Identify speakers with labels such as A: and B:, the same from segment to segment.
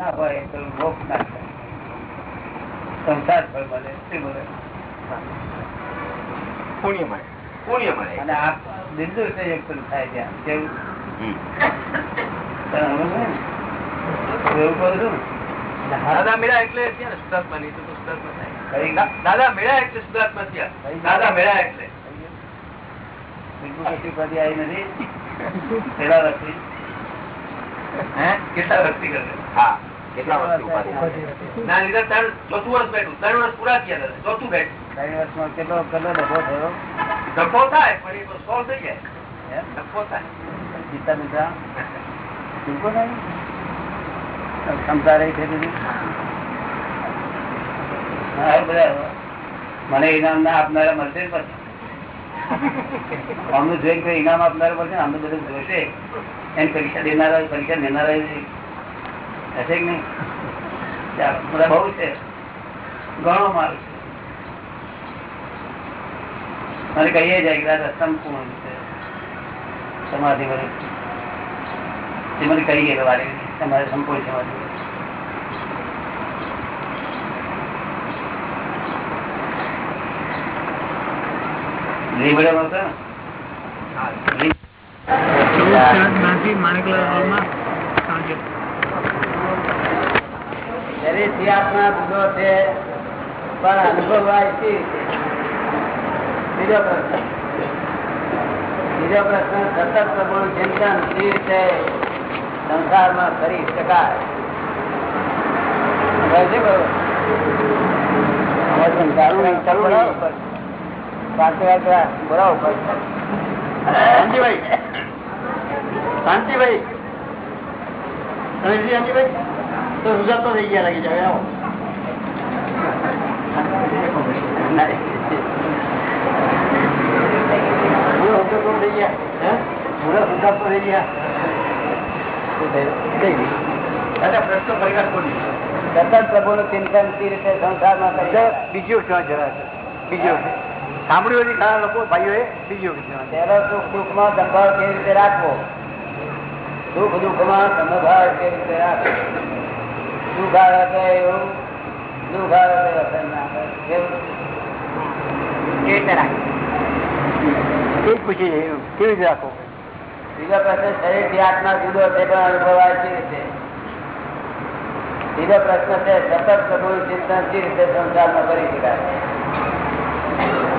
A: ના હોય તો મોક્ષ ના થાય. સંસાર ફળ મળે શું મળે
B: પુણ્ય મળે પુણ્ય મળે
A: અને આ બિંદુ સંયોગ થાય ત્યાં. કેવું? તને સમજ ને? એવું કરું છું ને?
B: દાદા મેળા એટલે શુદ્ધાત્મા નહીં તો થાય. દાદા મેળા એટલે સુધાર્થમાં થયા. દાદા મેળા એટલે. કેટલા વ્યક્તિ કરે? હા. કેટલા ઉપાધિ ના લીધે ત્રણ ચોથું વર્ષ બેઠું. ત્રણ વર્ષ પૂરા થયા દાદા ચોથું બેઠું.
A: ત્રણ વર્ષમાં કેટલો કેટલો ડબ્બો થયો?
B: ડબ્બો થાય પણ એ સોલ્વ થઈ જાય. ડબ્બો થાય.
A: ગીતા મિત્રા ક્ષમતા રહી છે મને ઇનામ ના આપનારા મળશે પછી. અમને કોઈ ઇનામ આપનારા મળશે અમને બધું જોશે. એમ પરીક્ષા દેનારા પરીક્ષા લેનારા હશે કે નહીં? બધા બહુ છે. ઘણો માલ છે. મને કહીએ જાય કે દાદા સંપૂર્ણ છે? સમાધિ મને તે મને કહી ગયેલો વારે તમારે સંપૂર્ણ સમાધિ લીમડોમાં હતો ને? લીમ- શરીરથી આત્મા જુદો છે પણ અનુભવ બીજો પ્રશ્ન. બીજો પ્રશ્ન સતત પ્રભુનું ચિંતન સી રીતે સંસારમાં કરી શકાય.
C: શાંતિભાઈ. શાંતિભાઈ? તો સુધારતો થઈ ગયા લાગી જાય આવો? બીજો બીજો સાંભળ્યું નથી ઘણા લોકો ભાઈઓએ? બીજો
A: પહેલો સુખ દુઃખમાં સંભાળ કેવી રીતે રાખવો? સુખ દુઃખમાં સંભાળ કેવી રીતે રાખવો? સુખ આવે તો એવું. દુઃખ આવે તો અસર ના. કેવી રીતે
C: રાખો?
A: બીજો પ્રશ્ન શરીરથી આત્મા જુદો છે પણ અનુભવાય છે રીતે? બીજો પ્રશ્ન છે સતત પ્રભુનું ચિંતન સી રીતે સંસારમાં કરી શકાય?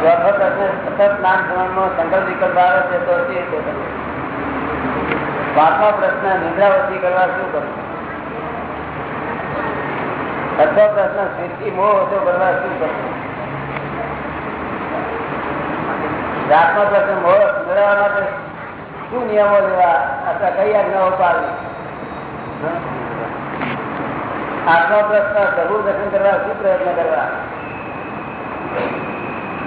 A: ચોથો પ્રશ્ન સતત નામ સ્મરણમાં સંકલ્પ વિકલ્પ આવે છે તો સી રીતે કરવું? પાંચમો પ્રશ્ન નિદ્રાવતી કરવા શું કરવું? છઠ્ઠો પ્રશ્ન સ્થિતિ મોહ ઓછો કરવા શું કરવું સાતમો પ્રશ્ન મોહ મેળવવા માટે શું નિયમો લેવા? અથવા કઈ આજ્ઞાઓ પાડવી આત્મા પ્રશ્ન પ્રભુ દર્શન કરવા શું પ્રયત્ન કરવા?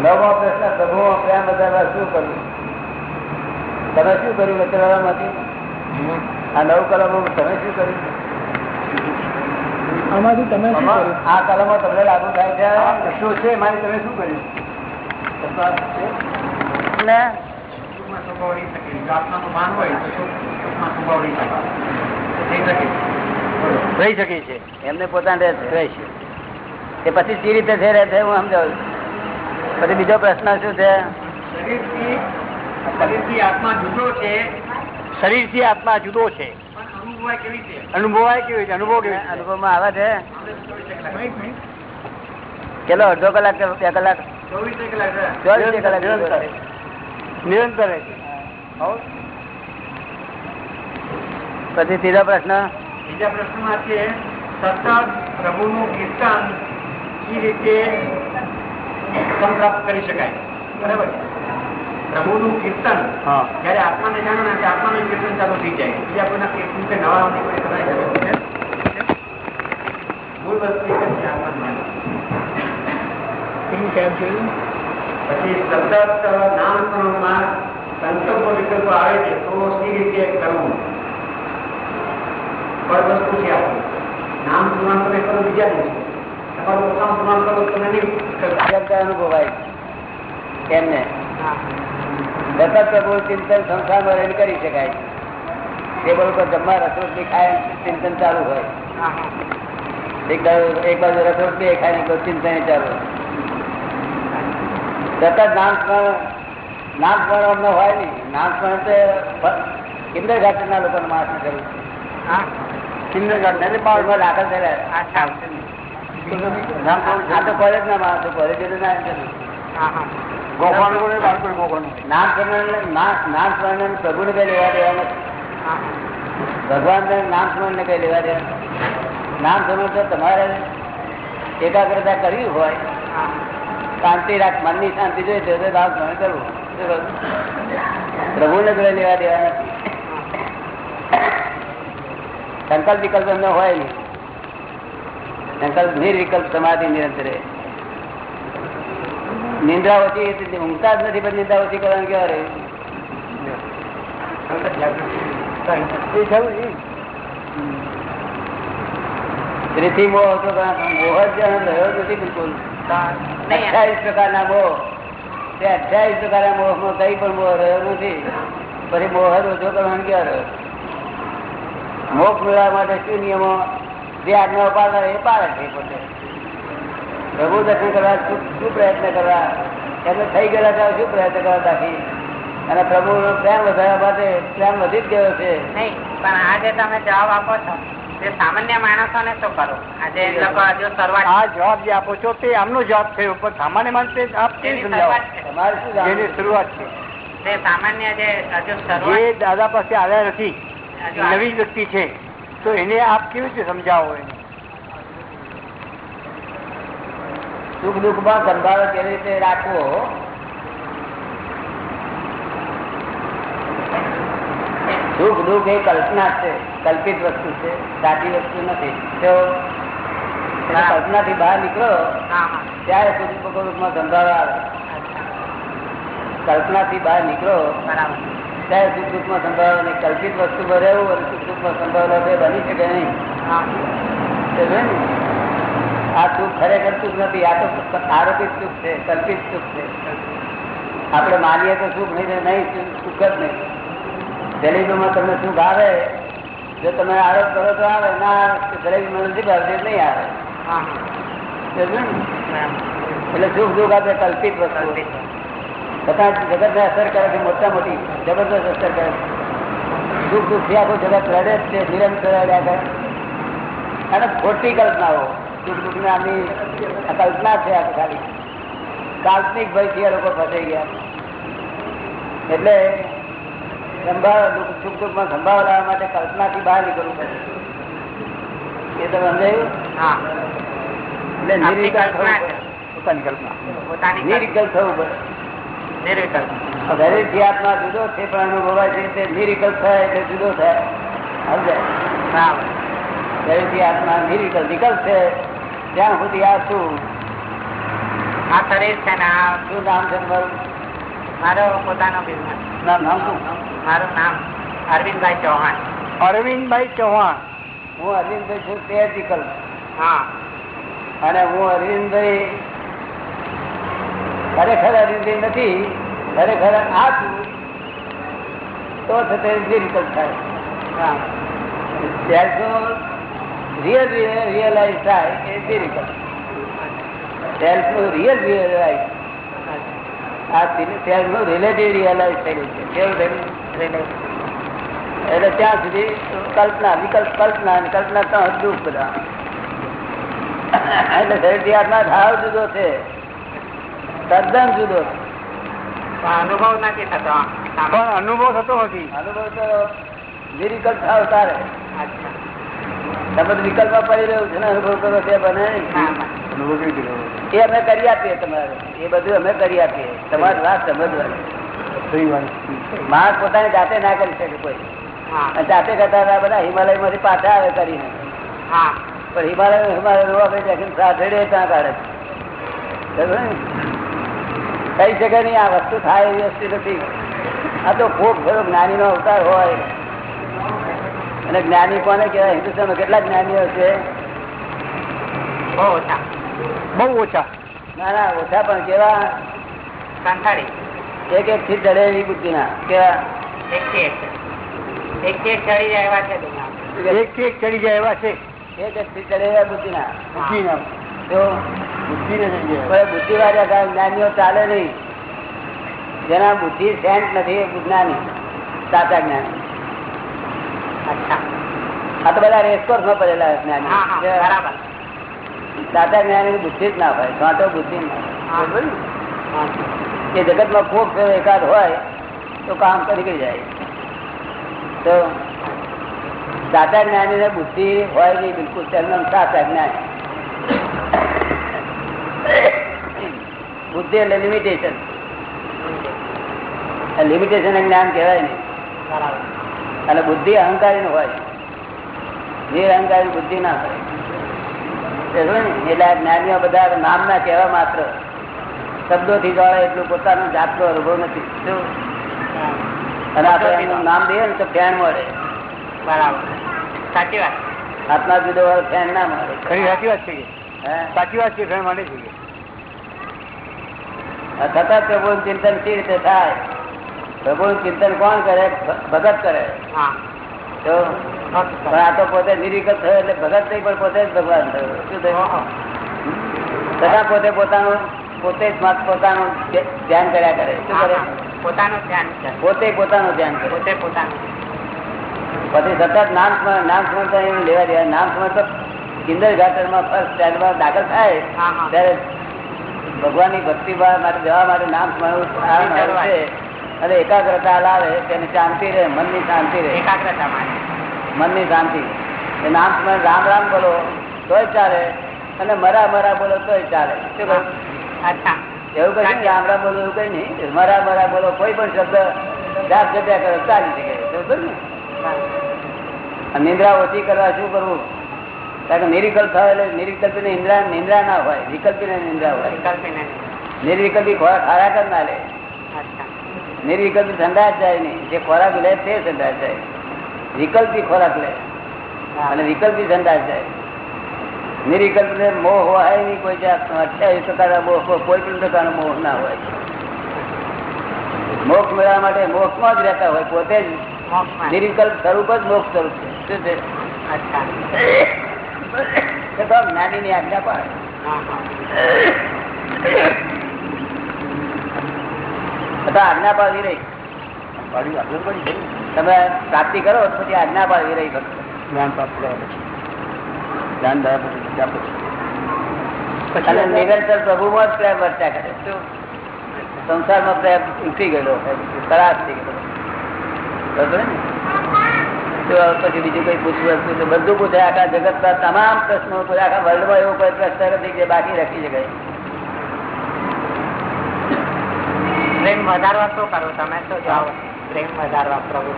A: નવમો પ્રશ્ન પ્રભુમાં પ્રેમ વધારવા શું કરવું તમે શું કર્યું વચનવાળામાંથી આ નવ કલમો તમે શું કર્યું?
C: આમાંથી તમે
A: આ કલમો તમને લાગુ થાય છે.
C: શું છે? મારે તમે શું કર્યું?
B: રહી શકે. જો
C: છે.
A: એમને પોતાને રહે છે. એ પછી સી રીતે છે રહે છે હું સમજાવું. પછી બીજો પ્રશ્ન શું છે?
B: શરીરથી શરીરથી આત્મા જુદો છે.
C: શરીરથી આત્મા જુદો છે.
B: અનુભવાય કેવી છે?
C: અનુભવાય કેવી અનુભવ કેવી રીતે
A: અનુભવમાં આવે છે? કેટલો? અડધો કલાક કે બે કલાક. ચોવીસ કલાક
C: નિરંતર.
A: પછી ત્રીજો પ્રશ્ન?
B: બીજા પ્રશ્નમાં છે સતત પ્રભુનું કીર્તન એ રીતે સંપ્રાપ્ત કરી શકાય. બરાબર પ્રભુનું કીર્તન જયારે આત્માને જાણો ને આત્માનું કીર્તન ચાલુ થઈ જાય. બીજા કોઈના કીર્તન કે નવા કોઈ કરવાની જરૂર છે. મૂળ વસ્તુ એક જ આત્માનું પછી સતત નામકરણમાં સંકલ્પ વિકલ્પ આવે છે તો સી રીતે કરવું? પર વસ્તુ છે આપણું? નામ સ્મરણ તમે કરો બીજા દિવસે તમારું પોતાનું પ્રમાણ કરો તમે નહીં
A: અનુભવાય. એમને સતત પ્રભુ ચિંતન સંસારમાં રહીને કરી શકાય ટેબલ ઉપર જમવા રસોઈ ખાય ચિંતન ચાલુ હોય. એક બાજુ બે ખાય ને ચિંતન ચાલુ સતત નામ સ્મરણ નામ સ્મરણ અમને હોય નહીં. નામ સ્મરણ તો કિન્દર ઘાટના લોકોને માણસને કરવું
D: હા.
A: કિન્દર ઘાટ એટલે પાવરમાં દાખલ થયેલા. આ તો કોલેજ ના માણસો કોલેજ ના પ્રભુને કઈ લેવા દેવા. ભગવાન નામ સ્મરણ ને કઈ લેવા દેવા નામ સ્મરણ તો તમારે એકાગ્રતા કરવી હોય. શાંતિ રાખ મનની શાંતિ જોઈએ તો નામ સ્મરણ કરવું પ્રભુને કઈ લેવા દેવા નથી સંકલ્પ વિકલ્પ એમને હોય નહીં સંકલ્પ નિર્વિકલ્પ સમાધિ નિરંતર રહે. નિંદ્રા ઓછી ઊંઘતા જ નથી પણ નિંદ્રા ઓછી કરવાનું કેવા મોહ હતો મોહ જ રહ્યો નથી બિલકુલ. અઠ્યાવીસ પ્રકારના મોહ. તે અઠ્યાવીસ પ્રકારના મોહમાં કઈ પણ મોહ રહ્યો નથી. પછી મોહ ઓછો કરવાનું ક્યાં રહ્યો? મોક્ષ મેળવવા માટે શું નિયમો? જે આજ્ઞા પાડનાર એ પાડે છે પોતે. પ્રભુ દર્શન કરવા શું પ્રયત્ન કરવા? એમને થઈ ગયેલા ત્યારે શું પ્રયત્ન કરવા બાકી? અને પ્રભુનો પ્રેમ વધારવા માટે પ્રેમ વધી જ ગયો છે.
D: નહીં પણ આજે તમે જવાબ આપો છો. તે માણસો ને શું કરો? આજે એ લોકો હજુ શરૂઆત
C: આ જવાબ જે આપો છો તે આમનો જવાબ થયો પણ સામાન્ય માણસે આપ કેવી
D: જેની શરૂઆત છે.
A: તમારે?
C: શરૂઆત છે.
D: તે સામાન્ય જે
C: દાદા પાસે આવ્યા નથી નવી વ્યક્તિ છે તો એને આપ કેવી રીતે સમજાવો એને?
A: સુખ દુઃખમાં સંભાળ કેવી રીતે રાખવો? સુખ દુઃખ એ કલ્પના છે કલ્પિત વસ્તુ છે સાચી વસ્તુ નથી. તો કલ્પના થી બહાર નીકળો ત્યારે સુખ દુઃખમાં સંભાળ આવે.
D: કલ્પના
A: કલ્પનાથી બહાર નીકળો ત્યારે સુખ દુઃખમાં સંભાળ અને કલ્પિત વસ્તુ રહેવું અને સુખ દુઃખમાં સંભાળ બની શકે નહીં
D: હા
A: સમજ્યો ને? આ સુખ ખરેખર સુખ નથી. આ તો આરોપિત સુખ છે કલ્પિત સુખ છે. આપણે માનીએ તો સુખ નહીં નહીં સુખ- જ નહીં. જલેબીમાં તમને સુખ આવે જો તમે આરોપ કરો તો આવે ના જલેબી નથી ભાવશે નહીં આવે. એટલે સુખ દુઃખ આપણે કલ્પિત વસ્તુ. બધા જગતને અસર કરે છે મોટા મોટી. જબરદસ્ત અસર કરે છે. સુખ દુઃખથી આખું જગત રડે જ છે નિરંતર રડ્યા કરે. અને ખોટી કલ્પનાઓ. સુખ દુઃખની આમની કલ્પના છે આ ખાલી કાલ્પનિક ભયથી આ લોકો ફસાઈ ગયા. એટલે સંભાળ સુખ દુઃખમાં સંભાળ લાવવા માટે કલ્પનાથી બહાર નીકળવું પડે. એ તમે સમજાયું?
D: હા.
A: એટલે નિર્વિકલ્પ થવું પડે.
D: છે.
C: પોતાની કલ્પના.
D: પોતાની
A: નિર્વિકલ્પ થવું પડે. દરેક આત્મા જુદો છે પણ અનુભવાય છે તે નિર્વિકલ્પ થાય એટલે જુદો થાય. સમજાય? દરેક આત્મા નિરિકલ નિકલ છે ત્યાં સુધી આ શું?
D: આ શરીર છે ને આ
A: શું નામ છે તમારું?
D: મારો પોતાનો બિઝનેસ
A: નામ નામ શું?
D: મારું નામ અરવિંદભાઈ ચૌહાણ.
C: અરવિંદભાઈ ચૌહાણ.
A: હું અરવિંદભાઈ છું તે જ
D: હા.
A: અને હું અરવિંદભાઈ ખરેખર અરવિંદભાઈ નથી ખરેખર આ છું તો થતે નિર્વિકલ્પ થાય.
D: હા.
A: સેલ્ફનું રિયલ રિયલાઇઝ થાય એ નિર્વિકલ્પ સેલ્ફનું રિયલ રિયલાઇઝ આ સેલ્ફનું રિલેટિવ રિયલાઇઝ થયેલું છે. કેવું થયેલું એટલે ત્યાં સુધી કલ્પના વિકલ્પ કલ્પના અને કલ્પના તો દુઃખ બધા. એટલે શરીરથી ભાવ જુદો છે. તદ્દન જુદો છે.
D: પણ અનુભવ નથી થતો.
C: પણ અનુભવ થતો નથી.
A: અનુભવ તો નિર્વિકલ્પ થાવ તારે
D: અચ્છા.
A: તમે તો પડી રહ્યું છે ને અનુભવ કરો તે બને? એ અમે કરી આપીએ તમારે. એ બધું અમે કરી આપીએ. તમારી વાત સમજવાની. માણસ પોતાની જાતે ના કરી શકે કોઈ. જાતે કરતા હતા બધા હિમાલયમાંથી પાછા આવે કરીને.
D: હા.
A: પણ હિમાલય હિમાલય રોવા ભાઈ દેખીને ત્યાં કાઢે. કઈ? કહી શકે નહીં આ વસ્તુ થાય એવી વસ્તુ નથી. આ તો ખૂબ ખરો જ્ઞાની નો અવતાર હોય. અને જ્ઞાની કોને કહેવાય? હિન્દુસ્તાન કેટલા જ્ઞાનીઓ છે?
D: બહુ ઓછા.
C: બહુ ઓછા?
A: ના ના ઓછા પણ કેવા?
D: કંટાળી
A: એક એક થી ચડે એવી બુદ્ધિના. કેવા?
D: એક થી એક. એક એક ચડી જાય એવા છે
C: એક થી એક ચડી જાય એવા છે?
A: એક વ્યક્તિ ચડે બુદ્ધિ ના
C: બુદ્ધિ ના
A: તો
C: બુદ્ધિ ને
A: બુદ્ધિ વાળા જ્ઞાનીઓ ચાલે નહીં. જેના બુદ્ધિ સેન્ટ નથી એ જ્ઞાની સાચા જ્ઞાની. આ તો બધા રેસકોર્સમાં પડેલા જ્ઞાની. સાચા જ્ઞાની બુદ્ધિ જ ના હોય તો બુદ્ધિ. એ જગતમાં ખૂબ એકાદ હોય તો કામ કરી જાય. તો સાચા જ્ઞાની ને બુદ્ધિ હોય નહીં બિલકુલ તેમનો સાચા જ્ઞાની. બુદ્ધિ એટલે લિમિટેશન લિમિટેશન જ્ઞાન કહેવાય નહીં. અને બુદ્ધિ અહંકારી નું હોય. નિરહંકારી બુદ્ધિ ના હોય. એટલે જ્ઞાનીઓ બધા નામ ના કહેવા માત્ર. શબ્દોથી જોડે એટલું પોતાનો જાતનો અનુભવ નથી. અને આપણે એનું નામ દઈએ ને તો ફેન મળે.
D: બરાબર. સાચી વાત.
A: આત્મા જુદો વાળો ફેન ના મળે.
C: ખરી સાચી વાત છે? સાચી વાત છે ફેન મળે છે કે?
A: પ્રભુ ચિંતન સી રીતે થાય? પ્રભુનું ચિંતન કોણ કરે? ભગત કરે. તો પણ આ તો પોતે નિરીકત થયો એટલે ભગત નહીં પણ પોતે જ ભગવાન થયો. શું થયું? તથા પોતે પોતાનું પોતે જ પોતાનું ધ્યાન કર્યા કરે. શું કરે.
D: પોતાનું ધ્યાન
A: પોતે પોતાનું ધ્યાન કરે.
D: પોતે પોતાનું
A: પછી સતત નામ નામ સ્મરણ તો લેવા દેવા. નામ સ્મરણ તો ગાર્ડનમાં ફર્સ્ટ સ્ટેન્ડમાં દાખલ થાય.
D: હા, હા.
A: ત્યારે ભગવાનની ભક્તિ માટે જવા માટે નામ સ્મરણ છે. અને એકાગ્રતા લાવે તેને શાંતિ રહે મનની શાંતિ રહે.
D: એકાગ્રતા
A: મનની શાંતિ. એ નામ તમે રામ રામ બોલો તોય ચાલે. અને મરા મરા બોલો તોય ચાલે. શું એવું કઈ નહીં રામ રામ બોલો એવું કઈ નહીં. મરા મરા બોલો કોઈ પણ શબ્દ જાત જગ્યા કરો ચાલી શકે. બરોબર ને? નિંદ્રા ઓછી કરવા શું કરવું? કારણ કે નિરિકલ્પ થાય એટલે નિર્વિકલ્પી ની નિંદ્રા નિંદ્રા ના હોય. વિકલ્પી ને નિંદ્રા હોય. નિર્વિકલ્પી ખોરાક ખોરાક જ ના લે. નિર્વિકલ્પી ઠંડા જાય નહીં. જે ખોરાક લે તે ઠંડા જાય. વિકલ્પી ખોરાક લે. અને વિકલ્પી ઠંડા જાય. નિર્વિકલ્પ ને મોહ હોય નહીં કોઈ જાત અઠ્યાવીસ પ્રકારના મોહ કોઈ પણ પ્રકારનો મોહ ના હોય. મોક્ષ મેળવવા માટે મોક્ષમાં જ રહેતા હોય પોતે જ. નિર્વિકલ્પ સ્વરૂપ જ મોક્ષ સ્વરૂપ છે. શું છે? જ્ઞાની ની આજ્ઞા પાડે
D: હા
A: આજ્ઞા પાડવી રહી. તમે પ્રાપ્તિ કરો તો પછી આજ્ઞા પાડવી રહી
C: જ્ઞાન પ્રાપ્ત કર્યા પછી. જ્ઞાન
A: અને નિરંતર પ્રભુમાં જ પ્રેમ વર્ત્યા કરે. શું? સંસારમાં પ્રેમ ઉઠી ગયેલો ખરાબ થઈ ગયેલો બરોબર ને? પછી બીજું કઈ પૂછવું હતું તો બધું પૂછાય આખા જગતના તમામ પ્રશ્નો આખા વર્લ્ડમાં એવો કોઈ પ્રશ્ન નથી જે બાકી રાખી શકાય.
D: પ્રેમ વધારવા શું કરો તમે શું જાઓ. પ્રેમ વધારવા પ્રભુ.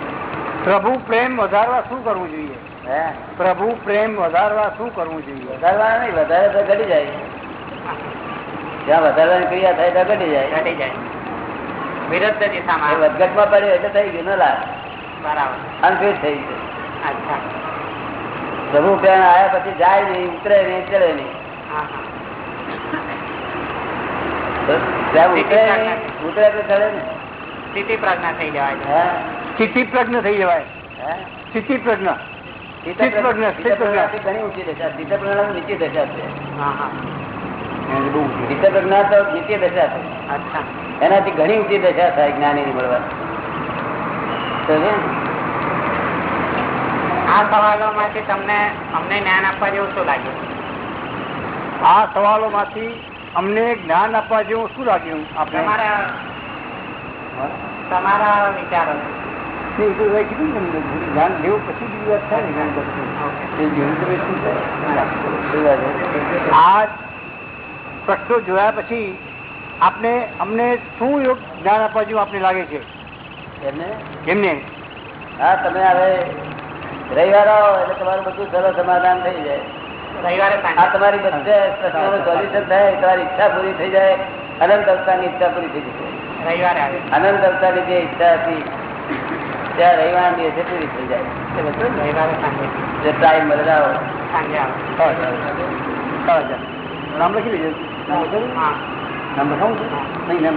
C: પ્રભુ પ્રેમ વધારવા શું કરવું જોઈએ?
A: હે?
C: પ્રભુ પ્રેમ વધારવા શું કરવું જોઈએ?
A: વધારવા નહીં વધારે તો ઘટી જાય. જ્યાં વધારવાની ક્રિયા થાય ત્યાં ઘટી જાય.
D: ઘટી જાય. વિરુદ્ધ દિશામાં
A: વધઘટમાં પડ્યો એટલે થઈ ગયું ન
D: બરાબર.
A: અનફિટ થઈ ગયું.
D: અચ્છા.
A: પ્રભુ પ્રેમ આવ્યા પછી જાય નહીં ઉતરે નહીં ચડે નહીં.
D: હા હા
A: પ્રેમ ઉતરે નહીં ઉતરે તો ચડે ને
D: સ્થિતિ પ્રજ્ઞા થઈ જવાય
C: સ્થિતિ પ્રજ્ઞ થઈ જવાય. સ્થિતિ પ્રજ્ઞ
A: ચિત્ત
C: ચિત્ત પ્રજ્ઞા, ચિત્ત પ્રજ્ઞા.
A: પ્રજ્ઞાથી ઘણી ઊંચી દશા ચિત્ત પ્રજ્ઞા નીચી દશા છે.
D: હા હા.
C: એને બહુ ઊંચું.
A: ચિત્ત પ્રજ્ઞા તો નીચી દશા છે. એનાથી ઘણી ઊંચી દશા થાય જ્ઞાની ની? મળવા?
D: આ સવાલો માંથી તમને અમને જ્ઞાન આપવા જેવું શું લાગ્યું?
C: આ સવાલો માંથી અમને જ્ઞાન આપવા જેવું શું લાગ્યું આપણે
D: તમારા તમારા વિચારો.
C: જ્ઞાન લેવું પછી બીજી વાત થાય ને? આ પ્રશ્નો જોયા પછી આપને અમને શું યોગ જ્ઞાન આપવા જેવું આપને લાગે છે?
A: એમને?
C: એમને?
A: હા તમે હવે રવિવાર આવો એટલે તમારું બધું સરળ સમાધાન થઈ જાય. આ તમારી બધા પ્રશ્નોનું સોલ્યુશન થાય તમારી ઈચ્છા પૂરી થઈ જાય અનંત અવતારની ઈચ્છા પૂરી થઈ જશે.
D: રવિવારે આવે.
A: અનંત અવતારની જે ઈચ્છા હતી ત્યાં રવિવાર દિવસે પૂરી થઈ જાય.
D: રવિવારે સાંજે.
A: જે ટાઈમ આવો
D: સાંજે આવે.
C: નામ લખી લેજો નામ
D: હા.
C: લખાવું નહીં નામ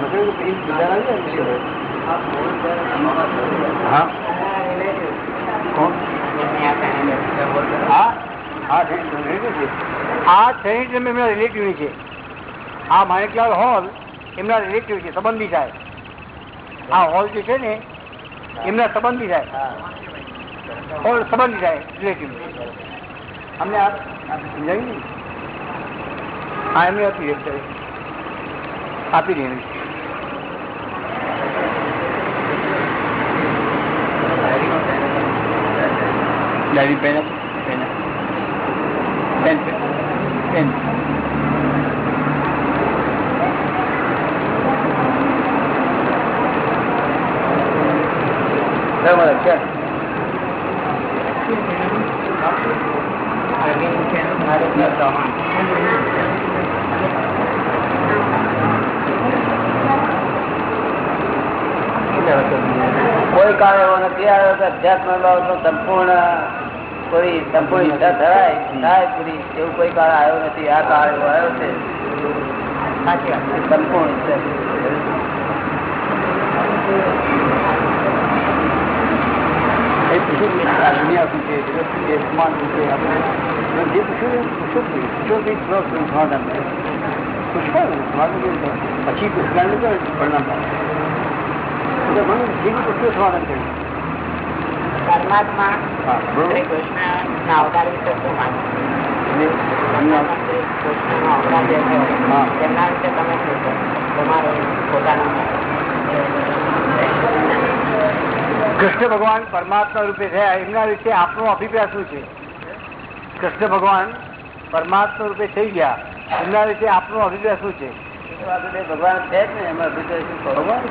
C: કોણ?
D: આ.
C: આ સેનિટરી એમના રિલેટિવની છે. આ માણેકલાલ હોલ એમના રિલેટિવ છે સંબંધી સાહેબ. આ હોલ જે છે ને એમના સંબંધી સાહેબ. હોલ સંબંધી થાય રિલેટિવ અમને આ સમજાવી ને હા એમને આપી દે આપી દે ડાયરી પેન આપો પેન પેન પેન બરાબર છે
A: કોઈ કાળ એવો નથી આવ્યો કે અધ્યાત્મ સંપૂર્ણ કોઈ સંપૂર્ણ ઈચ્છા થાય થાય પૂરી. એવું કોઈ કાળ આવ્યો નથી. આ કાળ એવો આવ્યો છે. સંપૂર્ણ ઈચ્છા?
C: પછી પુષ્કળ કરે પરિણામ થાય એટલે મને જે બી પૂછ્યું સમાધાન કર્યું
D: પરમાત્મા શ્રી કૃષ્ણ ના અવતાર વિશે શું માનો? શ્રી કૃષ્ણ નો અવતાર જે છે તેમના વિશે તમે શું કહો? તમારો પોતાનો
C: કૃષ્ણ ભગવાન પરમાત્મા રૂપે થયા એમના વિશે આપનો અભિપ્રાય શું છે? કૃષ્ણ ભગવાન પરમાત્મા રૂપે થઈ ગયા. એમના વિશે આપનો અભિપ્રાય શું છે?
A: ભગવાન છે જ ને એમાં અભિપ્રાય શું ભગવાન?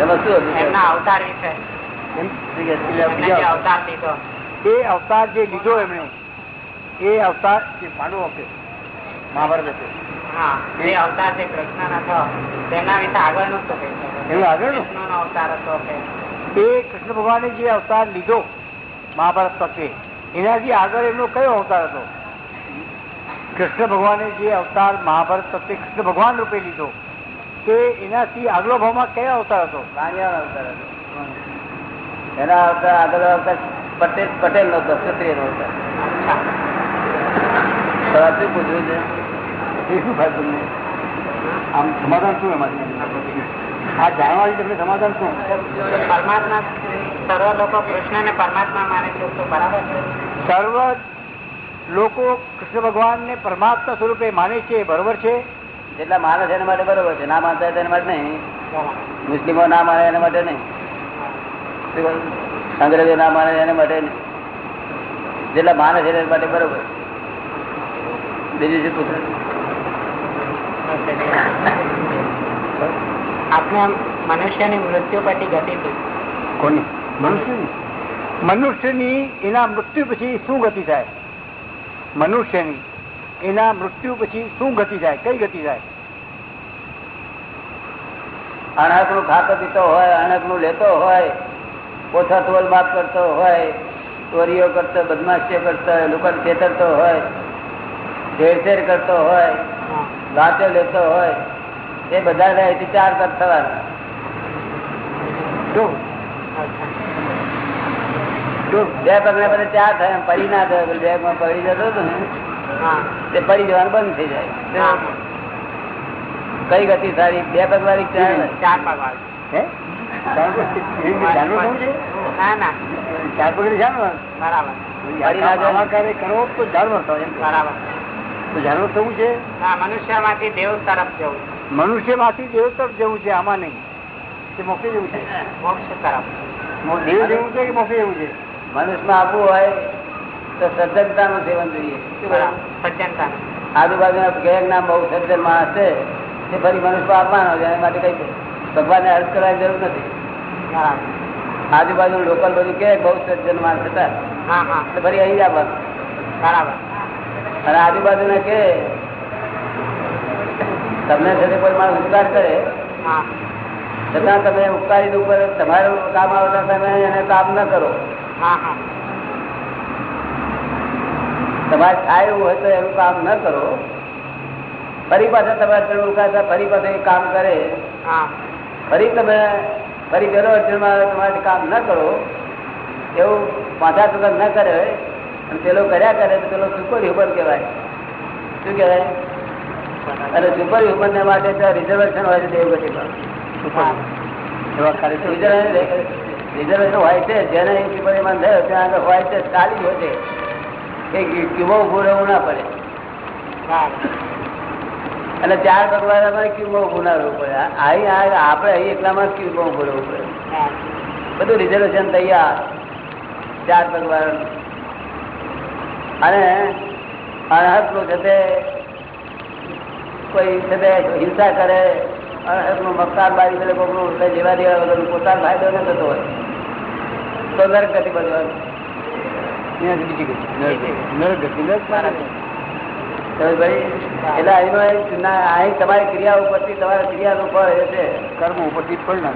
A: એમાં શું અભિપ્રાય?
D: એમના અવતાર વિશે.
C: એ અવતાર. જે લીધો એમણે એ અવતાર જે પાંડવ આપે મહાભારત
D: હતો
C: એ કૃષ્ણ ભગવાને જે અવતાર લીધો મહાભારત તત્વે એનાથી આગળ એમનો કયો અવતાર હતો? કૃષ્ણ ભગવાને જે અવતાર મહાભારત તત્વે કૃષ્ણ ભગવાન રૂપે લીધો તે એનાથી આગલો ભાવમાં કયો અવતાર હતો?
A: અવતાર હતો. એના આવતા આગળ આવતા પટેલ પટેલ નો હતો. ક્ષત્રિય નો હતો તો પૂછવું છે?
C: શું થાય તમને આમ સમાધાન શું એમાંથી આ જાણવાથી તમને સમાધાન શું?
D: પરમાત્મા સર્વ લોકો કૃષ્ણ ને પરમાત્મા માને છે તો બરાબર છે.
C: સર્વ લોકો કૃષ્ણ ભગવાનને પરમાત્મા સ્વરૂપે માને છે બરોબર છે?
A: જેટલા માને છે એના માટે બરોબર છે ના માનતા હોય એના માટે નહીં. મુસ્લિમો ના માને એના માટે નહીં? અંગ્રેજો ના માને એને માટે જેટલા માને છે એના માટે બરોબર. બીજું શું પૂછે?
D: આપણે મનુષ્યની મૃત્યુ પછી ગતિ શું
C: કોની? મનુષ્યની? મનુષ્યની એના મૃત્યુ પછી શું ગતિ થાય મનુષ્યની એના મૃત્યુ પછી શું ગતિ થાય કઈ ગતિ થાય
A: અણકનું ખાતો પીતો હોય અણકનું લેતો હોય ઓછા તોલ માપ કરતો હોય ચોરીઓ કરતો બદમાશીઓ કરતો હોય લોકો છેતરતો હોય છેડછેડ કરતો હોય. લાચો લેતો હોય એ બધા અહીંથી ચાર કર થવાના. બે પગને બધા ચાર થાય એમ પડી ના થાય બે માં પડી જતો હતો ને
D: હા.
A: તે પડી જવાનું બંધ થઈ જાય. કઈ ગતિ સારી? બે પગ વાળી ચાર?
D: ચાર વાળી? મનુષ્યમાંથી દેવ તરફ જવું
C: મનુષ્યમાંથી દેવ તરફ જવું છે આમાં નહીં. તે મોક્ષે જવું છે.
D: મોક્ષ તરફ.
C: મો- દેવ જેવું છે કે મોકલી જવું છે?
A: મનુષ્યમાં આપવું હોય તો સજ્જનતા નું સેવન જોઈએ
D: સજ્જનતા
A: આજુબાજુના ગેંગ ના બહુ સજ્જન માણસ છે તે ફરી મનુષ્ય આપવાનો છે એના માટે કઈ ભગવાનને અર્થ કરવાની જરૂર નથી. આજુબાજુ લોકલ બધું કે બહુ સજ્જન માણસ હતા ફરી અહીં જ આવવાનું
D: બરાબર.
A: અને આજુબાજુને કે તમને છે કોઈ માણસ ઉપકાર કરે છતાં તમે ઉપકારી ઉપર તમારું કામ આવતા તમે એને કામ ન કરો.
D: હા હા.
A: તમારે થાય એવું હોય તો એનું કામ ન કરો. ફરી પાછા તમારે ઉપકાર ફરી પાછા એ કામ કરે.
D: હા.
A: ફરી તમે ફરી પેલો અર્જુનમાં તમારે કામ ન કરો. એવું પાછા વખત ન કરે. અને પેલો કર્યા કરે તો પેલો સુપર હ્યુમન કહેવાય. શું કહેવાય? અને સુપર હ્યુમન ને માટે ત્યાં રિઝર્વેશન હોય છે દેવગતિમાં રિઝર્વેશન હોય છે. જેને સુપર હ્યુમન થયો ત્યાં આગળ હોય છે ચાલી હોય છે. કે ક્યુબો ઉભું રહેવું ના પડે. અને ચાર ભગવાન અમારે ક્યુબો ઉભું પડે. અહીં આપણે અહીં એકલામાં જ ક્યુબો ઉભું રહેવું પડે. બધું રિઝર્વેશન તૈયાર. ચાર ભગવાન અને અનહતનું છે તે. કોઈ છે તે હિંસા કરે અનહતનું મકાન બારી કરે કોકનું કઈ જેવા દેવા વગર પોતાનો ફાયદો ન થતો હોય. તો નરક ગતિ બધું
C: બીજી ગતિ નરક ગતિ નરક
A: એટલે ના- અહીં તમારી ક્રિયા ઉપરથી તમારા ક્રિયાનું ફળ એ છે.
C: કર્મ ઉપરથી જ પરિણામ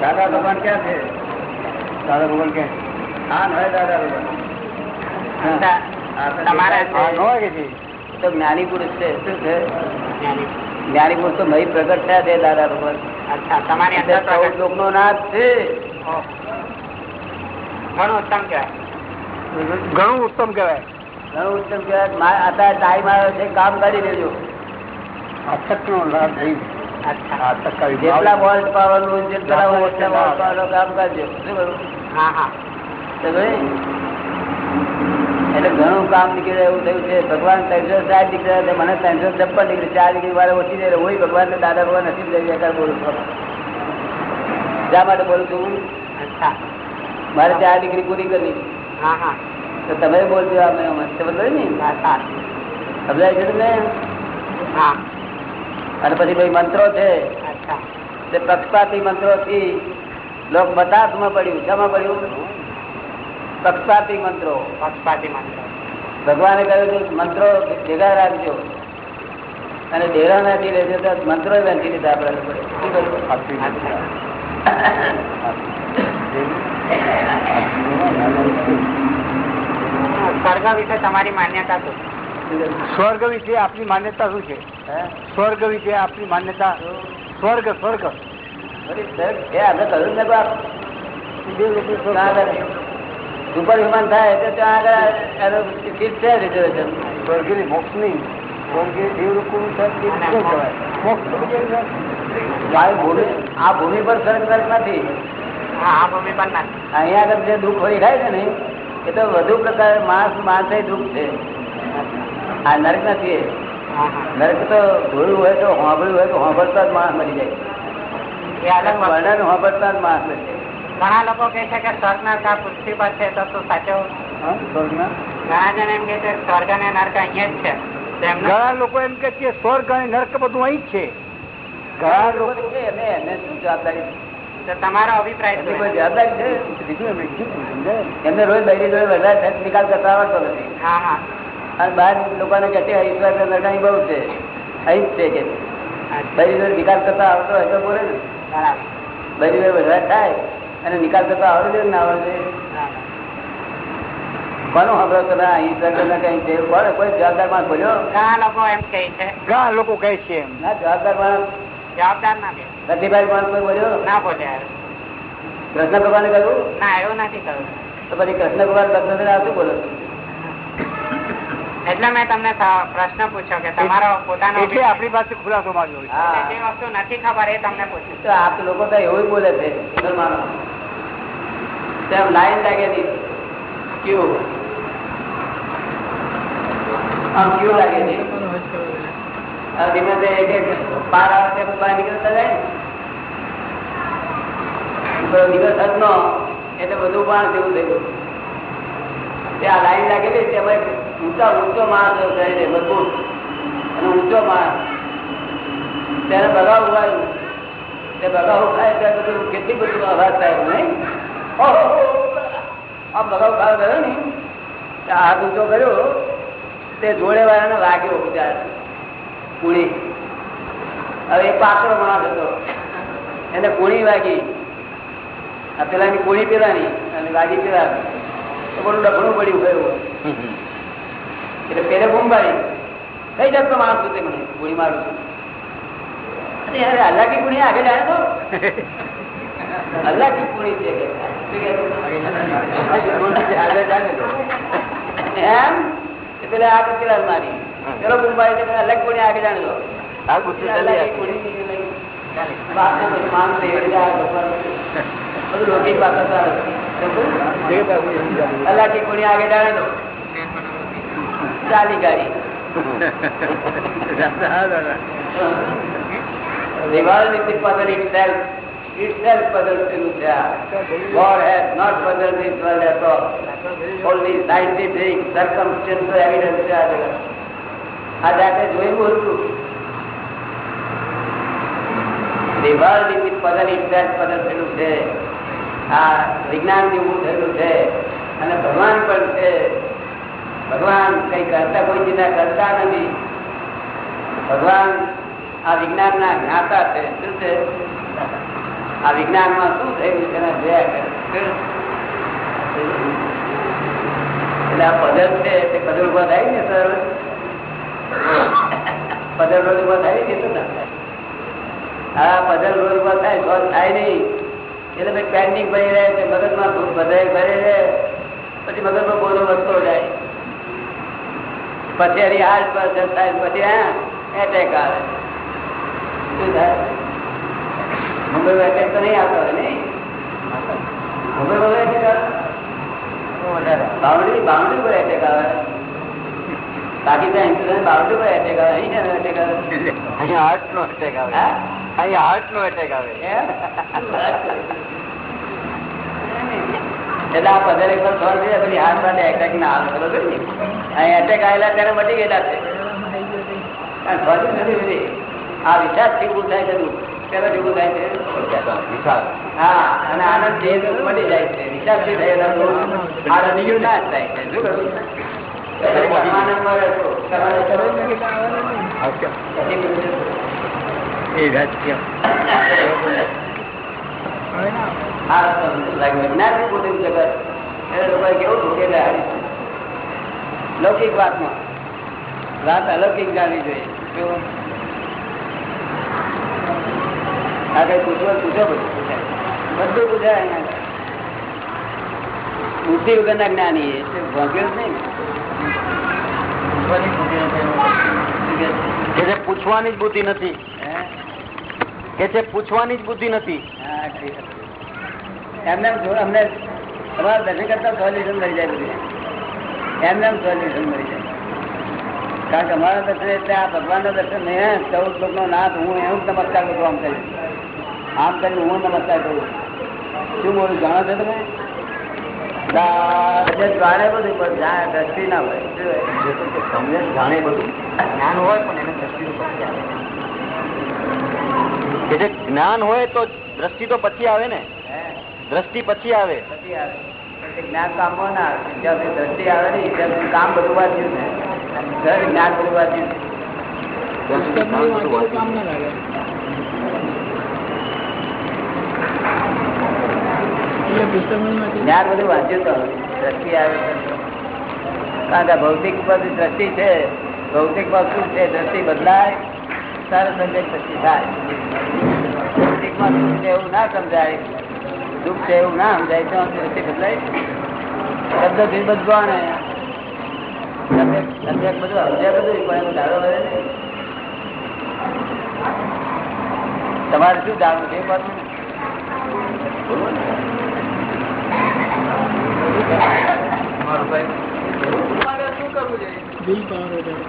A: દાદા ભગવાન ક્યાં છે દાદા ભગવાન ક્યાં હા નય દાદા ભગવાન તો જ્ઞાની પુરુષ છે શું છે જ્ઞાની પુરુષ તો મહી પ્રગટ થયા છે દાદા ભગવાન.
D: તમારી અંદર
A: ચૌદ નાથ છે.
D: ઘણું ઉત્તમ કહેવાય.
C: ઘણું ઉત્તમ કહેવાય.
A: ઘણું ઉત્તમ કહેવાય. મા- અત્યારે ટાઈમ આવ્યો છે કામ કરી લેજો
C: આ નો લાભ થઈ
D: અચ્છા.
C: આ તકાવી
A: જેટલા વોલ્ટ પાવરનું જેટલા વોલ્ટ પાવરનું કામ કરજો.
D: હા હા.
A: એટલે ઘણું કામ નીકળે એવું થયું છે. ભગવાન ત્રણસો સાત નીકળ્યા મને ત્રણસો છપ્પન નીકળે. ચાર નીકળી વાળે ઓછી જાય હોય ભગવાન ને દાદા ભગવાન નથી જતા બોલું છું. શા માટે બોલું છું
D: અચ્છા.
A: મારે ચાર ડિગ્રી પૂરી કરી
D: હા હા.
A: તો તમે બોલજો અમે સમજ ને?
D: હા સારું
A: સમજાય છે તમને?
D: હા.
A: અને પછી કોઈ મંત્રો છે. તે પક્ષપાતી મંત્રો થી લોક મતાસમાં પડ્યું. શામાં પડ્યું? પક્ષપાતી મંત્રો.
D: પક્ષપાતી મંત્રો.
A: ભગવાને કહ્યું છે મંત્રો ભેગા રાખજો. અને ઢેરા નાખી લેજો તો મંત્રો નાખી લીધા લોકોએ.
D: સ્વર્ગ વિશે તમારી માન્યતા શું?
C: સ્વર્ગ વિશે આપની માન્યતા શું છે?
A: હે?
C: સ્વર્ગ વિશે આપની માન્યતા? સ્વર્ગ સ્વર્ગ.
A: સુપર હ્યુમન થાય તો ત્યાં આગળ સીટ છે રિઝર્વેશન.
C: સ્વર્ગની મોક્ષ નહીં સ્વર્ગીય શું કહેવાય? મોક્ષ.
A: આ ભૂમિ આ ભૂમિ પર સ્વર્ગ નથી
D: આ ભૂમિ પર નથી
A: અહીંયા આગળ જે દુઃખ વળી થાય છે ને એ તો વધુ પ્રકારે માણસ માણસે દુઃખ છે. આ નરક નથી નરક તો ભૂલું હોય તો હોંભળ્યું હોય તો હોંભળતા જ માણસ મરી જાય. વર્ણન હોંભળતા જ માણસ મરી જાય.
D: ઘણા લોકો કે છે કે સ્વર્ગ નર્ક આ પૃથ્વી પર છે તો શું સાચો?
C: હા,
D: ઘણા જણ એમ કે છે સ્વર્ગ અને નર્ક અહીંયા જ છે.
C: ઘણા લોકો એમ કે છે સ્વર્ગ અને નર્ક બધું અહીં જ છે. ઘણા લોકો
A: છે એને એને શું જવાબદારી?
D: તમારો અભિપ્રાય
A: જવાબદારી છે?
C: એમને
A: રોજ બૈરી જોડે વધારે નિકાલ કરતા આવડતો નથી.
D: હા હા.
A: અને બહાર લોકોને કહે છે ઈશ્વર નરકાઈ બહુ છે. અહીં છે કે.
D: અચ્છા,
A: નિકાલ કરતા આવડતો હોય તો બોલે ને.
D: બરાબર.
A: બૈરી વધારે થાય અને નિકાલ કરતા આવડે ને આવડે
D: બરાબર.
A: કોનું તમે આ ઈશ્વર નરકાઈ છે કોણ? કોઈ જવાબદાર માણસ બોલ્યો?
D: ઘણા લોકો એમ કહે છે.
C: ઘણા લોકો કહે છે એમ.
A: ના જવાબદાર માણસ.
D: જવાબદાર ના બે
A: રતિભાઈ માણસ કોઈ બોલ્યો?
D: ના બોલ્યા
A: કૃષ્ણ ભગવાને કહ્યું?
D: ના એવું નથી કહ્યું.
A: તો પછી કૃષ્ણ ભગવાન ભક્ત આવતું બોલો?
D: એટલે મેં તમને પ્રશ્ન પૂછ્યો કે તમારો પોતાનો
C: એટલે આપણી પાસે ખુલાસો માંગ્યો
D: જે વસ્તુ નથી ખબર એ તમને પૂછ્યું.
A: તો આપ લોકો તો એવું બોલે છે મુસલમાનો તેમ લાઈન લાગેલી ક્યુ? આમ ક્યુ લાગે છે? આ ધીમે ધીમે એક એક પાર આવે છે બહાર નીકળતા જાય તો દિવસ હદનો એટલે બધું પણ જેવું થઈ ગયું. ત્યાં લાઈન લાગેલી છે ઊંચા ઊંચો માણસ રહે છે મજબૂત. અને ઊંચો માણસ ત્યારે બગાવ ઉગાડ્યું તે બગાવ ખાય ત્યારે બધું કેટલી બધું અવાજ થાય, નહીં? આ બગાવ ખાવ ગયો ને હાથ ઊંચો કર્યો, તે જોડે વાળાને વાગ્યો ત્યારે કુણી. હવે એ પાકડો માણસ હતો. એને કુણી વાગી. આ પેલાની કુણી પેલાની, અને વાગી પેલા તો બધું ડબડું પડ્યું ગયું એટલે પેલે બુંબાઈ કઈ જાતનો માણસ છું તે મને? કુણી મારું છું. અરે અલ્લાહ કી કુણી આગળ જાય તો. અલ્લાહ કી કુણી છે. એમ? પેલા બુંબાઈ એટલે અલગ કુણી આગળ જાણે તો.
C: આ ગુસ્સે ચાલી
A: અલ્લાહ કી આ આગળ જાણે તો. ચાલી ગાડી આ. જગત. જોયેલું હતું. Itself puzzle થયેલું છે. આ વિજ્ઞાન જેવું થયેલું છે અને ભગવાન પણ છે ભગવાન કઈ કરતા કોઈ ચિંતા કરતા નથી. ભગવાન આ વિજ્ઞાન ના જ્ઞાતા છે. શું છે? આ વિજ્ઞાનમાં શું થયું છે? જોયા કરે? એટલે આ પદલ છે તે પદલ ઊભા થાય ને સર? પદલ રોડ ઊભા થાય ને શું હા પદલ રોડ ઊભા થાય તો થાય નહીં. એટલે ભાઈ પેન્ડિંગ ભરી રહે મગજમાં બધાય ભરે રહે પછી મગજમાં બોલો વધતો જાય? પછી એની હાર્ટ પર અસર થાય પછી હા એટેક આવે શું થાય? મુંબઈ એટેક તો નહીં આવતો હોય નહીં? મુંબઈ માં એટેક આવે બાઉન્ડ્રી બાઉન્ડ્રી પર એટેક આવે પાકિસ્તાન હિન્દુસ્તાન બાઉન્ડ્રી પર એટેક આવે અહીં શેનો એટેક આવે
C: અહીંયા હાર્ટ નો એટેક આવે
A: હા?
C: અહીંયા હાર્ટ નો એટેક આવે
A: એમ? એટલે આ પધારે એક વાર સોલ્વ થઈ જાય પછી હાથ માટે એટેક ના આવે બરોબર ને? અહીં એટેક આવેલા ત્યારે મટી ગયેલા છે. કારણ સોલ્વ નથી બધી આ વિચારથી ઉભું થાય છે દુઃખ. પેલો થી થાય છે. હા અને આનંદ જે મટી જાય છે. વિચારથી થયેલા આનંદ થાય છે. શું
C: એ
A: એને લોકોએ કેવું હારી લૌકિક વાતમાં. વાત અલૌકિક જાણવી જોઈએ. આગળ પૂછવો પૂછો બધું બધું પૂછાય અહીંયા. બુદ્ધિ વગરના જ્ઞાની એ તે ભોગવ્યું જ નહીં ને.
C: પૂછવાની જ બુદ્ધિ નથી.
A: હે?
C: કે છે પૂછવાની જ બુદ્ધિ નથી.
A: હા, ઠીક. એમને અમને તમારા દર્શન કરતા સોલ્યુશન થઈ જાય બધું. એમને એમ સોલ્યુશન મળી જાય. કારણ કે અમારા દર્શન એટલે આ ભગવાનના દર્શન નહીં ચૌદ લોકનો નાથ હું એમ નમસ્કાર કરું આમ કરી આમ કરીને હું નમસ્કાર કરું શું બોલું જાણો છો તમે? જાણે બધું પણ દ્રષ્ટિ ના હોય.
C: તમને જાણે બધું. જ્ઞાન હોય પણ એને દ્રષ્ટિ કે જ્ઞાન હોય તો દ્રષ્ટિ તો પછી આવે ને. દ્રષ્ટિ પછી આવે.
A: પછી આવે. જ્ઞાન કામમાં ના જ્યાં સુધી દ્રષ્ટિ આવે નહીં, ત્યાં સુધી કામ બધું વાંચ્યું ને ઘર જ્ઞાન બધું
C: જ્ઞાન બધું વાંચ્યું.
A: તો દ્રષ્ટિ આવે. કારણ કે ભૌતિક પર દ્રષ્ટિ છે, ભૌતિકમાં શું છે, દ્રષ્ટિ બદલાય, સારા સંજય પછી થાય ભૌતિકમાં શું છે એવું ના સમજાય દુઃખ છે એવું ના સમજાય તો દ્રષ્ટિ બદલાય શબ્દથી બધું ને સબ્જેક્ટ બધું સમજ્યા બધું પણ એનું દાડો વધે નહીં. તમારે શું જાણવું છે એ પાછું બોલો ને. તમારે શું કરવું જોઈએ શું કરવું જોઈએ?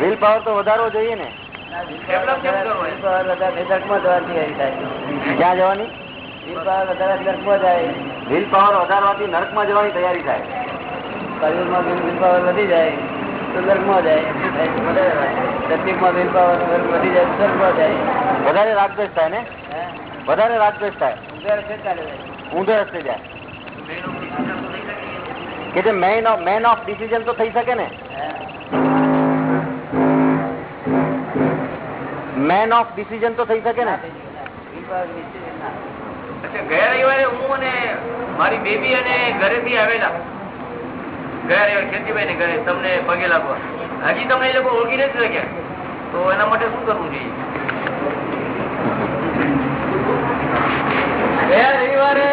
C: વિલ પાવર તો વધારવો જોઈએ ને. ક્યાં જવાની. વિલ પાવર વધારવાથી નરકમાં જવાની તૈયારી થાય.
A: કળિયુગમાં વિલ- પાવર વધી જાય તો નરકમાં જાય. પ્રતિકમાં વિલ પાવર વધી જાય તો માં જાય.
C: વધારે રાગદ્વેષ થાય ને? વધારે રાગદ્વેષ થાય.
A: ઊંધા રસ્તે જાય.
C: ઊંધે રસ્તે જાય
E: કે જે man of man of decision તો થઈ શકે ને? મેન ઓફ ડિસિઝન તો થઈ શકે ને?
B: ગયા રવિવારે હું અને મારી બેબી અને ઘરેથી આવેલા. ગયા રવિવારે ખેતીભાઈ ને ઘરે તમને પગે લાગવા. હજી તમને એ લોકો ઓળખી નથી શક્યા. તો એના માટે શું કરવું જોઈએ?
A: ગયા રવિવારે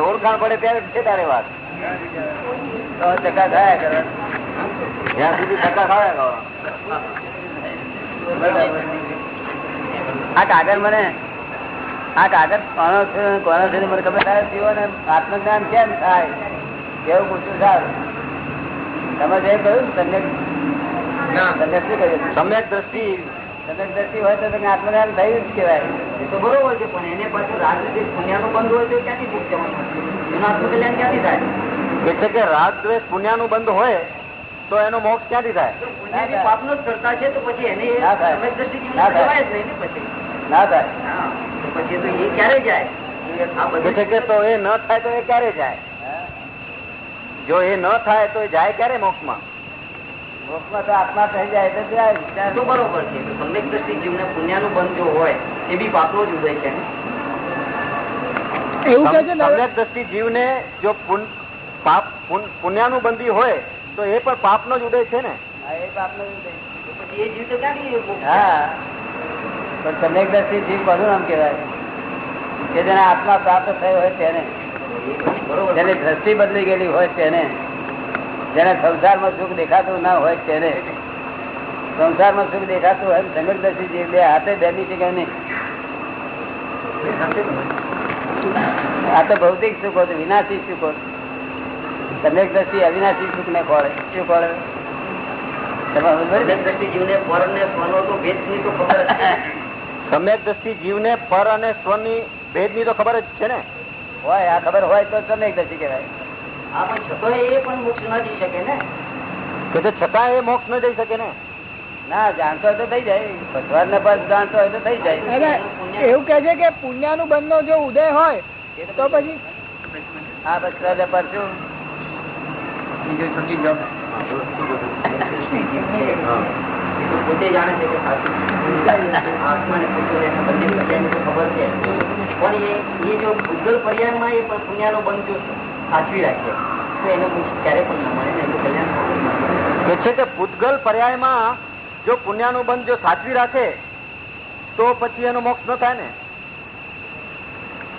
E: ઓળખાણ પડે ત્યારે છે તારે વાત.
A: ચકા કરે.
E: જ્યાં સુધી ચકા ખાવા ખાવા.
A: આ કાગળ મને આ કાગળ કોનો છે કોનો છે મને ખબર થાય પીવો ને? આત્મજ્ઞાન કેમ થાય? એવું પૂછ્યું સારું તમે જે કહ્યું શું
E: સમ્યક દ્રષ્ટિ.
A: તમને દ્રષ્ટિ હોય તો તમે આત્મજ્ઞાન થયું જ કહેવાય.
F: એ તો બરોબર છે પણ એને પાછું રાજનીતિક પુણ્યનું બંધ હોય તો ક્યાંથી મુક્ત એનું આત્મકલ્યાણ ક્યાંથી થાય?
E: કે છે કે રાગ દ્વેષ પુણ્યનું બંધ હોય તો એનો મોક્ષ ક્યાંથી થાય?
F: પાપનો જ કરતા છે તો પછી એને
A: ના થાય. ના થાય.
F: જવાય જ નહીં ને પછી.
A: ના થાય.
F: પછી તો એ ક્યારે જાય? આ
E: કે
F: બધું
E: છે કે તો એ ન થાય તો એ ક્યારે જાય? જો એ ન થાય તો એ જાય ક્યારે મોક્ષમાં?
A: મોક્ષમાં તો આત્મા થઈ જાય તો જાય.
F: તો બરોબર છે. સમ્યક દ્રષ્ટિ જીવને પુણ્યનું બંધ જો હોય એ બી પાપનો જ ઉદય છે ને.
E: સમ્યક દ્રષ્ટિ જીવને જો પાપ પુણ્યાનું બંધી હોય તો એ પણ પાપ નો જ ઉદય છે ને?
A: હા, એ પાપનો જ ઉદય.
F: તો પછી એ જીવ તો ક્યાંથી મુક્ત થાય?
A: હા. પણ સમ્યક દ્રષ્ટિ જીવ કશું નામ કેવાય કે જેના આત્મા પ્રાપ્ત થયો હોય તેને. જેની દ્રષ્ટિ બદલી ગયેલી હોય તેને. જેને સંસારમાં સુખ દેખાતું ના હોય તેને. સંસારમાં સુખ દેખાતું હોય સમ્યક દ્રષ્ટિ જીવ બે હાથે છે કે નહીં? આ તો ભૌતિક સુખો છે વિનાશી સુખો સમ્યક દ્રષ્ટિ અવિનાશી સુખ ને ખોળે. શું ખોળે? તમે ને?
F: સમ્યક દ્રષ્ટિ જીવને પર ને સ્વનો તો ભેદની ની ખબર જ છે.
E: સમ્યક દ્રષ્ટિ જીવને પર અને સ્વની ભેદની તો ખબર જ છે ને?
A: હોય આ ખબર હોય તો સમ્યક દ્રષ્ટિ કહેવાય.
F: છતાંય મોક્ષ ન જઈ શકે ને?
E: છતાં એ મોક્ષ ન જઈ શકે ને?
A: ના જાણતો હોય તો થઈ જાય. ભગવાન ને પણ જાણતો હોય તો થઈ જાય.
G: એવું કે છે કે પુણ્યાનું બંધ નો જો ઉદય હોય તો પછી
A: આ બસ પર શું
F: પોતે જાણે છે કે ખબર પણ એ એ જો ભૂગલ પર્યાયમાં એ પણ બંધ જો સાચવી રાખે તો એને ક્યારે પણ ન મળે એનું કલ્યાણ થતું નથી.
E: કે છે કે પૂતગલ પર્યાયમાં જો પુણ્યનું બંધ જો સાચવી રાખે તો પછી એનો મોક્ષ ન થાય ને.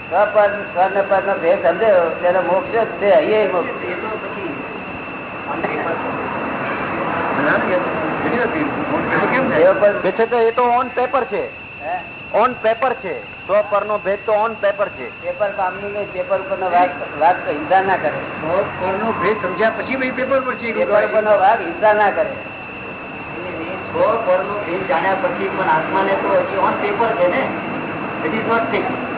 A: સ્વપર સ્વર્ણ પર નો ભેદ સમજ્યો તેનો મોક્ષ જ છે અહીંયા મોક્ષ.
F: એ તો પછી on paper છે.
A: એવો પર
E: કે છે કે એ તો ઓન પેપર છે. ઓન પેપર છે ભેદ તો ઓન પેપર છે
A: પેપર કામનું નહીં પેપર ઉપરનો વાઘ વાઘ હિંસા ના કરે પેપર ઉપરનો વાઘ હિંસા ના કરે.
F: પર પરનો ભેદ જાણ્યા પછી પણ આત્માને તો હજી ઓન પેપર છે ને. ઇટ ઇઝ નોટ ફિક્સ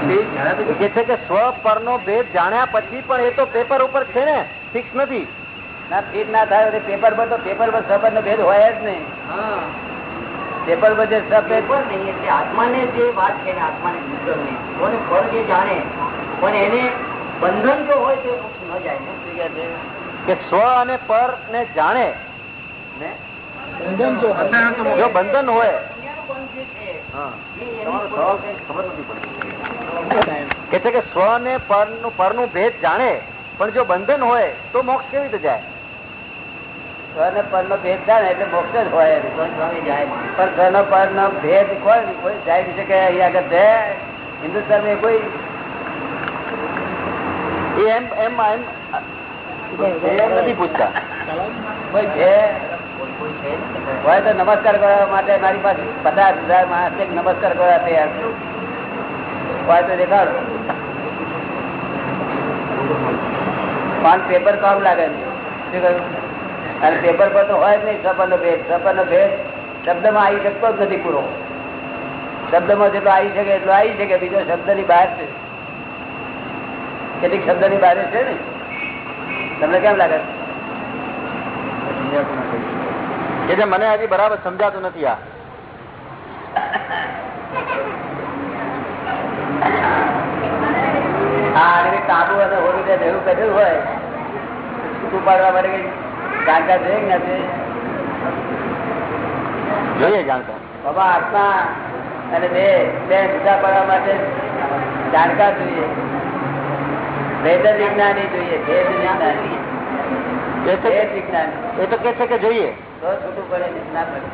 E: કે છે કે સ્વ પરનો ભેદ જાણ્યા પછી પણ એ તો પેપર ઉપર છે ને ફિક્સ નથી.
A: ના ફીટ ના થાય પેપર પર તો પેપર પર સ્વપર નો ભેદ હોય જ નહીં. પેપર પર જે
F: પેપર નહીં એટલે આત્માને જે વાત છે ને આત્માને કોને પર જે જાણે પણ એને બંધન જો હોય તો એ ન જાય ને.
E: કે સ્વ અને પર ને? જાણે ને જો બંધન હોય કે છે કે સ્વ ને પરનું પરનું ભેદ જાણે પણ જો બંધન હોય તો મોક્ષ કેવી રીતે જાય?
A: સ્વ ને પર નો ભેદ થાય ને એટલે મોક્ષ જ હોય. પણ સ્વ નો પર નો ભેદ કોઈ કોઈ જાય નહીં. શકે અહીંયા આગળ છે હિન્દુસ્તાનમાં કોઈ
E: એ એમ એમ એમ એમ નથી પૂછતા.
A: હોય તો નમસ્કાર કરવા માટે મારી પાસે પચાસ હજાર માણસ નમસ્કાર કરવા તૈયાર છું. હોય તો દેખાડો. પણ પેપર કામ લાગે છે. શું કહ્યું? અને પેપર પર તો હોય જ નહીં સપન નો ભેદ. સપન નો ભેદ શબ્દમાં આવી શકતો જ નથી પૂરો. શબ્દમાં જેટલો આવી શકે એટલો આવી શકે, બીજો શબ્દની બહાર છે. કેટલીક શબ્દની બહાર છે ને? તમને કેમ લાગે?
E: કે જે મને હજી બરાબર સમજાતું નથી આ.
A: હા અને કાબુ અને હોળી કર્યું હોય છૂટું પાડવા માટે કઈ જાણકાર જોઈએ નથી?
E: જોઈએ જાણતા
A: બાબા આત્મા અને બે બે જુદા પાડવા માટે જાણકાર જોઈએ. વેદ વિજ્ઞાની જોઈએ વેદ વિજ્ઞાની.
E: એ તો કે છે કે જોઈએ.
A: છૂટું પડે ના પડે.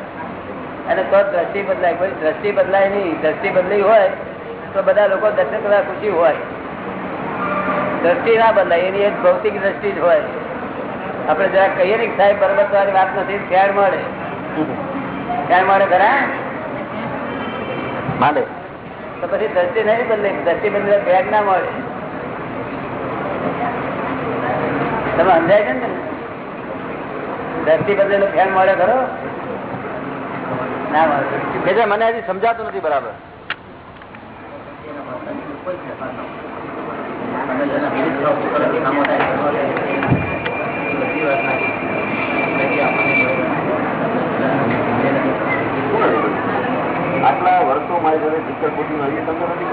A: અને તો દ્રષ્ટિ બદલાય કોઈ દ્રષ્ટિ બદલાય નહીં. દ્રષ્ટિ બદલી હોય તો બધા લોકો દર્શન કરવા ખુશી હોય. દ્રષ્ટિ ના બદલાય એની એક ભૌતિક દ્રષ્ટિ જ હોય. આપણે જરા કહીએ ને સાહેબ બરોબર તમારી વાત નથી ફેર મળે. ફેર મળે ખરા?
E: માંડે.
A: તો પછી દ્રષ્ટિ નહીં બદલે દ્રષ્ટિ બદલે ફેર ના મળે. તમે સમજાય છે ને? દ્રષ્ટિ બદલેલો ફેન મળે ખરો? ના મળે.
E: મને હજી સમજાતું નથી બરાબર. આટલા વર્ષો મારી સાથે શિક્ષક પૂછ્યું હજી તમને નથી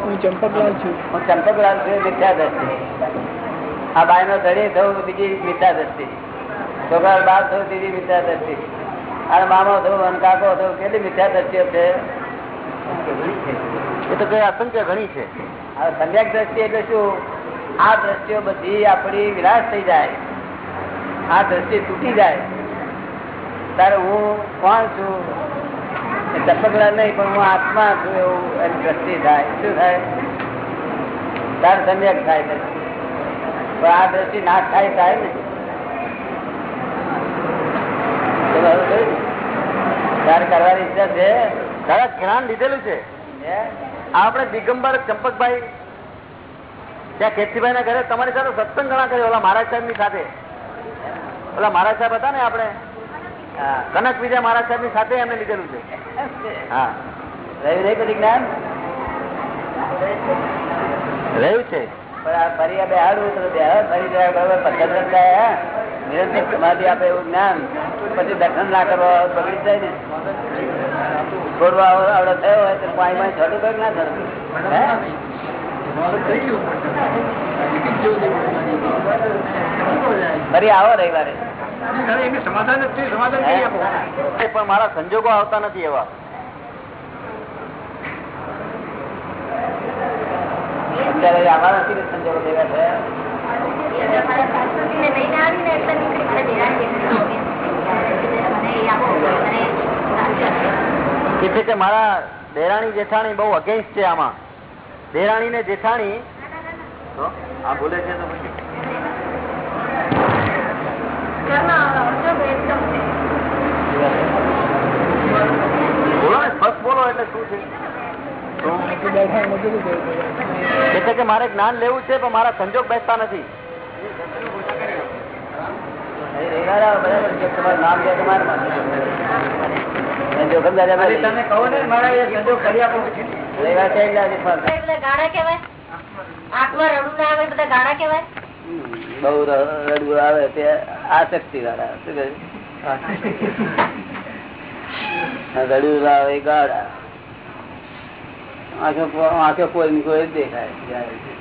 G: હું ચંપકલાલ છું.
A: હું ચંપકલાલ છું મિથ્યા દ્રષ્ટિ આ બાય નો ધણી થવું બીજી મિથ્યા દ્રષ્ટિ. છોકરા બાપ થવું બીજી મિથ્યા દ્રષ્ટિ. અને મામો થવું અને કાકો થવું કેટલી મિથ્યા દ્રષ્ટિઓ છે?
E: એ તો કઈ અસંખ્ય ઘણી છે.
A: હવે સમ્યક દ્રષ્ટિ એટલે શું? આ દ્રષ્ટિઓ બધી આપણી વિનાશ થઈ જાય. આ દ્રષ્ટિ તૂટી જાય. તારે હું કોણ છું? એ નહીં પણ હું આત્મા છું એવું એની દ્રષ્ટિ થાય. શું થાય? તાર સમ્યક થાય. પણ આ દ્રષ્ટિ નાશ થાય થાય ને. તો હવે થયું ને? તારે કરવાની ઈચ્છા છે.
E: દાદા જ્ઞાન લીધેલું છે. આપણે દિગંબર ચંપકભાઈ ત્યાં કેતરીભાઈ ના ઘરે તમારી સાથે સત્સંગ ઘણા કર્યો. ઓલા મહારાજ સાહેબની સાથે. ઓલા મહારાજ સાહેબ હતા ને આપણે? કનક વિજય મહારાજ સાહેબની સાથે એમને લીધેલું છે. હા.
A: રહ્યું રહી બધી જ્ઞાન?
E: રહ્યું છે.
A: ફરી બેહાડવું તો ફરી જાય બરાબર પદ્ધત થાય નિરંતર સમાધિ આપે એવું જ્ઞાન. પછી દર્શન ના કરવા બગડી જાય ને. છોડવા આવડો થયો હોય તો પાણી માં છોડું કઈ ના થયું હે? ફરી આવો રવિવારે.
G: સમાધાન
E: પણ મારા સંજોગો આવતા નથી એવા.
A: નથી ભેગા થયા
E: કે મારા દેરાણી જેઠાણી બહુ અગેન્સ્ટ છે આમાં. દેરાણી ને જેઠાણી આ બોલે છે તો બોલો ને ફર્સ્ટ બોલો એટલે શું છે?
G: નથી
E: કે મારે જ્ઞાન લેવું છે પણ મારા સંજોગ બેસતા નથી.
A: એટલે ર- રડવું આવે તે આસક્તિ વાળા શું કહ્યું રડવું આવે ગાડા ગાળા. આંખો આંખો કોઈ કોઈ દેખાય